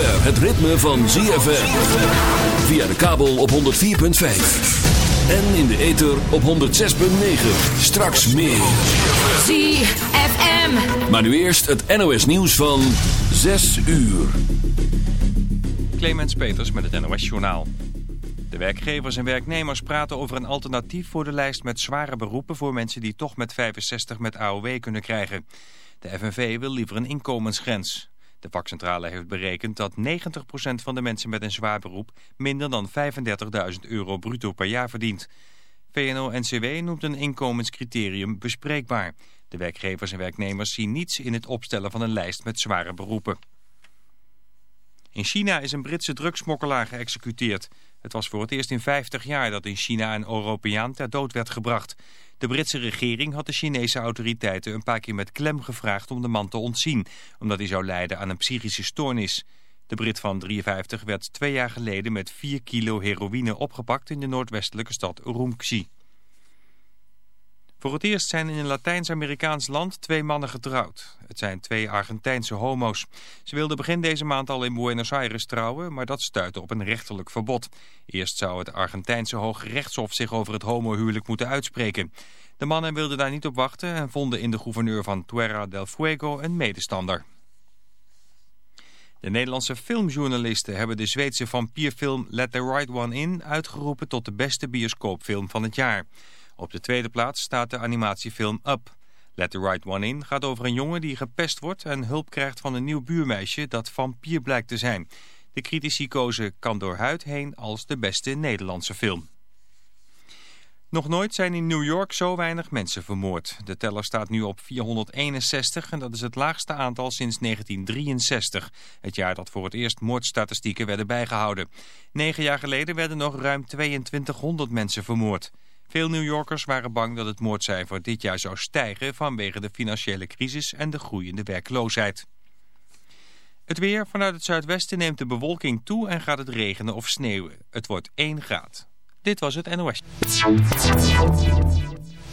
zover het ritme van ZFM. Via de kabel op 104.5. En in de ether op 106.9. Straks meer. ZFM. Maar nu eerst het NOS nieuws van 6 uur. Clemens Peters met het NOS Journaal. De werkgevers en werknemers praten over een alternatief voor de lijst met zware beroepen voor mensen die toch met 65 met AOW kunnen krijgen. De FNV wil liever een inkomensgrens. De vakcentrale heeft berekend dat 90% van de mensen met een zwaar beroep minder dan 35.000 euro bruto per jaar verdient. VNO-NCW noemt een inkomenscriterium bespreekbaar. De werkgevers en werknemers zien niets in het opstellen van een lijst met zware beroepen. In China is een Britse drugsmokkelaar geëxecuteerd. Het was voor het eerst in 50 jaar dat in China een Europeaan ter dood werd gebracht. De Britse regering had de Chinese autoriteiten een paar keer met klem gevraagd om de man te ontzien, omdat hij zou lijden aan een psychische stoornis. De Brit van 53 werd twee jaar geleden met 4 kilo heroïne opgepakt in de noordwestelijke stad Urumqi. Voor het eerst zijn in een Latijns-Amerikaans land twee mannen getrouwd. Het zijn twee Argentijnse homo's. Ze wilden begin deze maand al in Buenos Aires trouwen, maar dat stuitte op een rechterlijk verbod. Eerst zou het Argentijnse Hoge zich over het homohuwelijk moeten uitspreken. De mannen wilden daar niet op wachten en vonden in de gouverneur van Tierra del Fuego een medestander. De Nederlandse filmjournalisten hebben de Zweedse vampierfilm Let the Right One In uitgeroepen tot de beste bioscoopfilm van het jaar. Op de tweede plaats staat de animatiefilm Up. Let the Right One In gaat over een jongen die gepest wordt en hulp krijgt van een nieuw buurmeisje dat vampier blijkt te zijn. De critici kozen Kan door huid heen als de beste Nederlandse film. Nog nooit zijn in New York zo weinig mensen vermoord. De teller staat nu op 461 en dat is het laagste aantal sinds 1963. Het jaar dat voor het eerst moordstatistieken werden bijgehouden. Negen jaar geleden werden nog ruim 2200 mensen vermoord. Veel New Yorkers waren bang dat het moordcijfer dit jaar zou stijgen vanwege de financiële crisis en de groeiende werkloosheid. Het weer vanuit het zuidwesten neemt de bewolking toe en gaat het regenen of sneeuwen. Het wordt 1 graad. Dit was het NOS.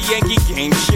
the Yankee game Shit.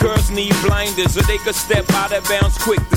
Girls need blinders, or they could step out of bounds quick. The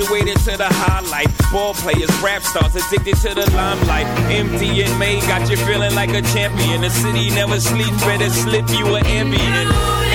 graduated to the highlight. Ball players, rap stars, addicted to the limelight. MDMA got you feeling like a champion. The city never sleeps, better slip you an Ambien.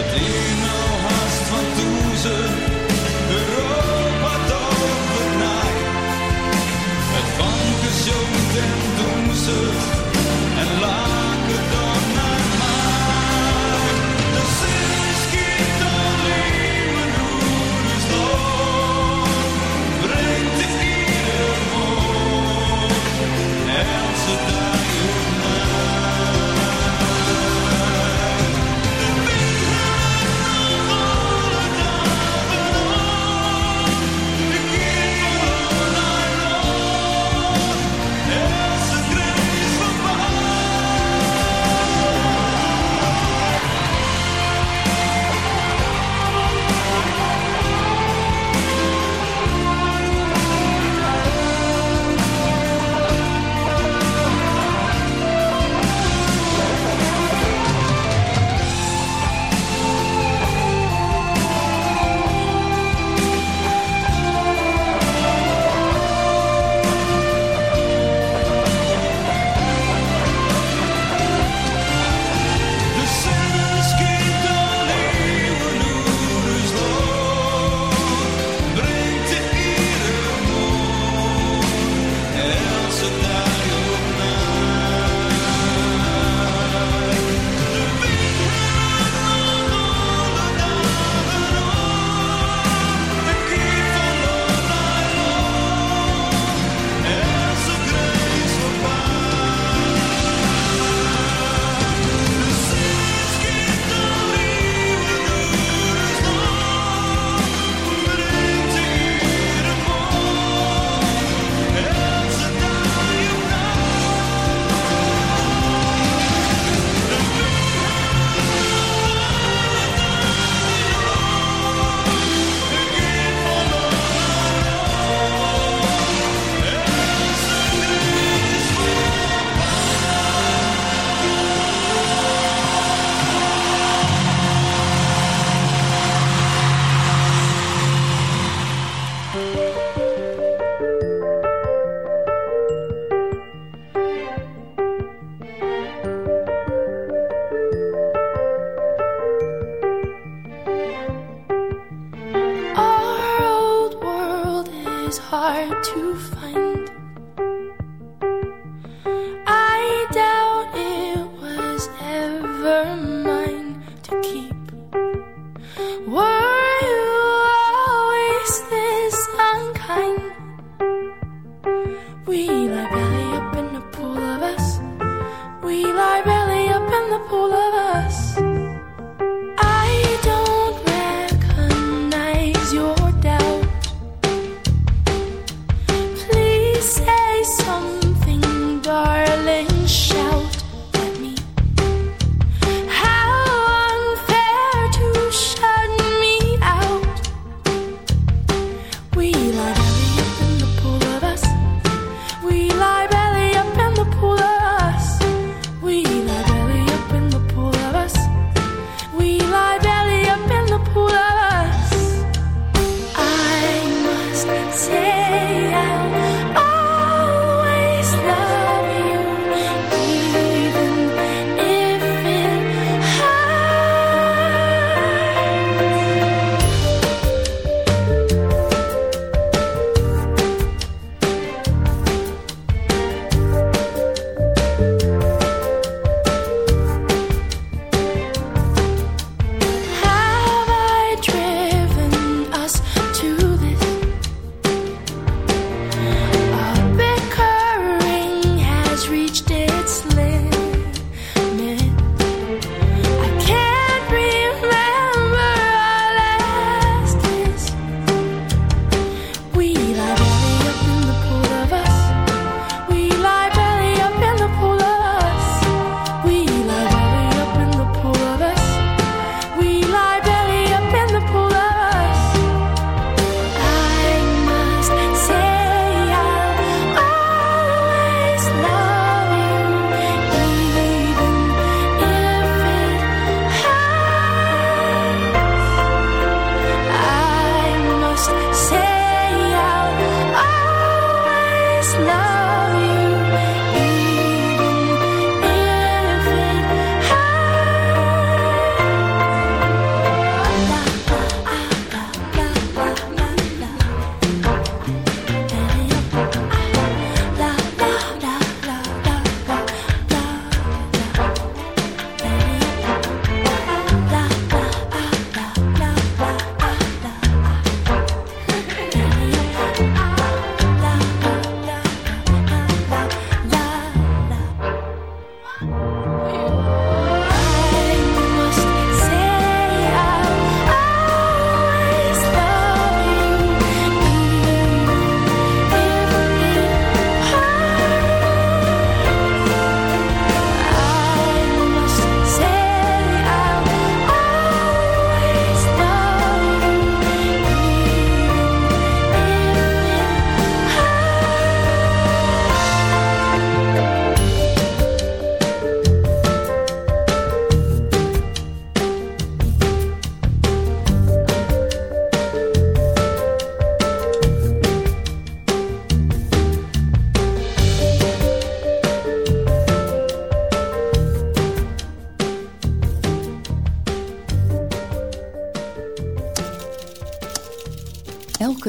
Het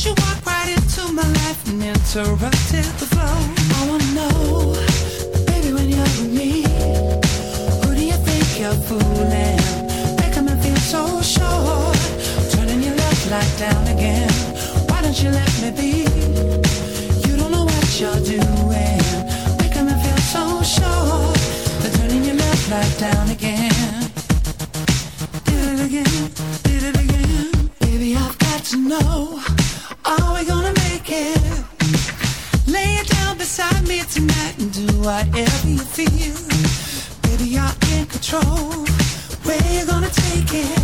She walked right into my life and interrupted the flow. I wanna know, baby, when you're with me, who do you think you're fooling? Making me feel so sure, turning your love light down again. Why don't you let me be? You don't know what you're doing, making me feel so sure, turning your love light down again. whatever you feel. Baby, you're in control. Where you gonna take it?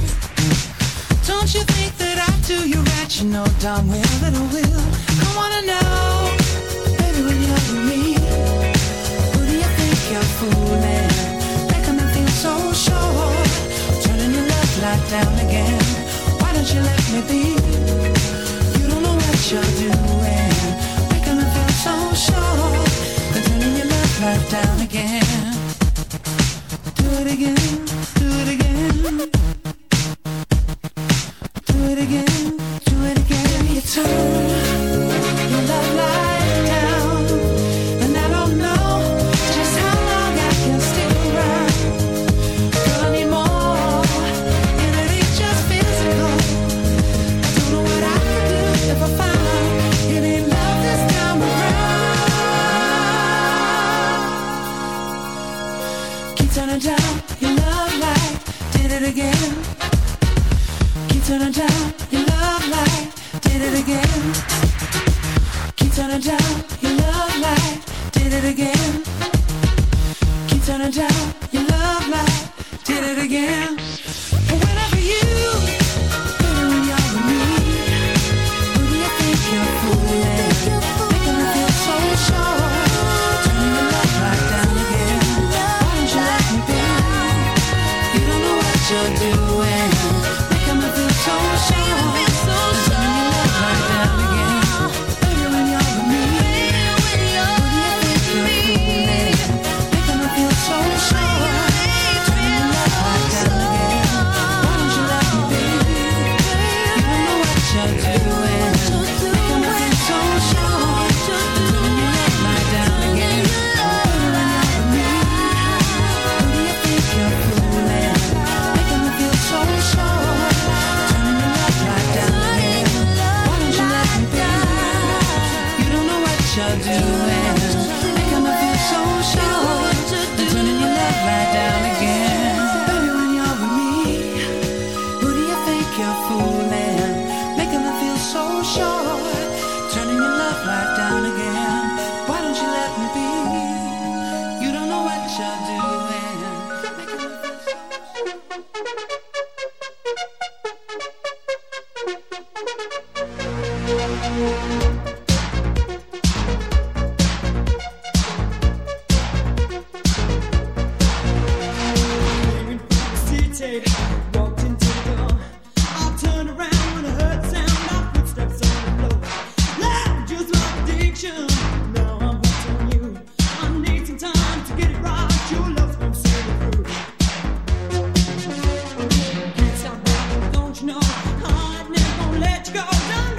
Don't you think that I do you right? You know darn well that I will. I wanna know, baby, when you're with me, who do you think you're fooling? Making me feel so sure. Turning your love light down again. Why don't you let me be? You don't know what you're doing. her down again. Do it again, do it again. won't let you go. No.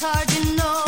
hard, you know.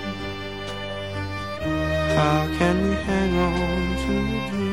How can we hang on to a dream?